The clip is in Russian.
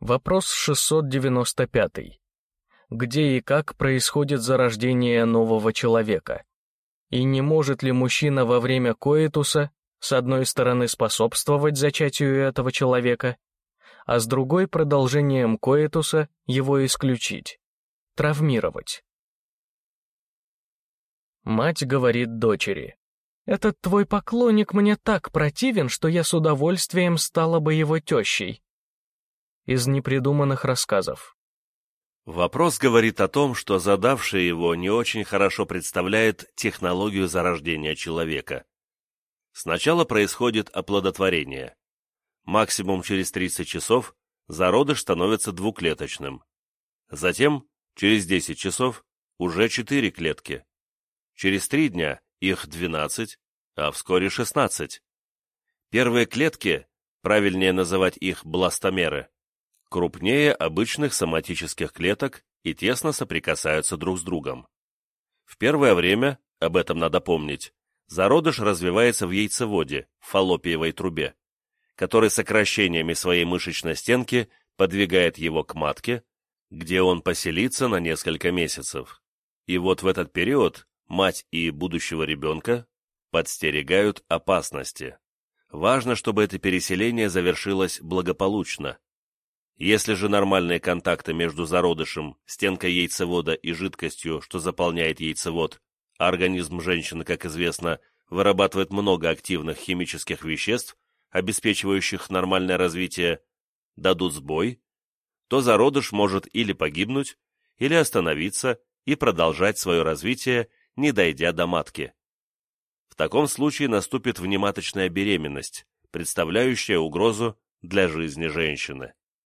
Вопрос 695. Где и как происходит зарождение нового человека? И не может ли мужчина во время коитуса, с одной стороны, способствовать зачатию этого человека, а с другой продолжением коитуса его исключить, травмировать? Мать говорит дочери. «Этот твой поклонник мне так противен, что я с удовольствием стала бы его тещей». Из непридуманных рассказов. Вопрос говорит о том, что задавший его не очень хорошо представляет технологию зарождения человека. Сначала происходит оплодотворение. Максимум через 30 часов зародыш становится двуклеточным. Затем, через 10 часов, уже 4 клетки. Через три дня их 12, а вскоре 16. Первые клетки, правильнее называть их бластомеры, крупнее обычных соматических клеток и тесно соприкасаются друг с другом. В первое время, об этом надо помнить, зародыш развивается в яйцеводе, в фаллопиевой трубе, который сокращениями своей мышечной стенки подвигает его к матке, где он поселится на несколько месяцев. И вот в этот период мать и будущего ребенка подстерегают опасности. Важно, чтобы это переселение завершилось благополучно. Если же нормальные контакты между зародышем, стенкой яйцевода и жидкостью, что заполняет яйцевод, а организм женщины, как известно, вырабатывает много активных химических веществ, обеспечивающих нормальное развитие, дадут сбой, то зародыш может или погибнуть, или остановиться и продолжать свое развитие не дойдя до матки. В таком случае наступит внематочная беременность, представляющая угрозу для жизни женщины.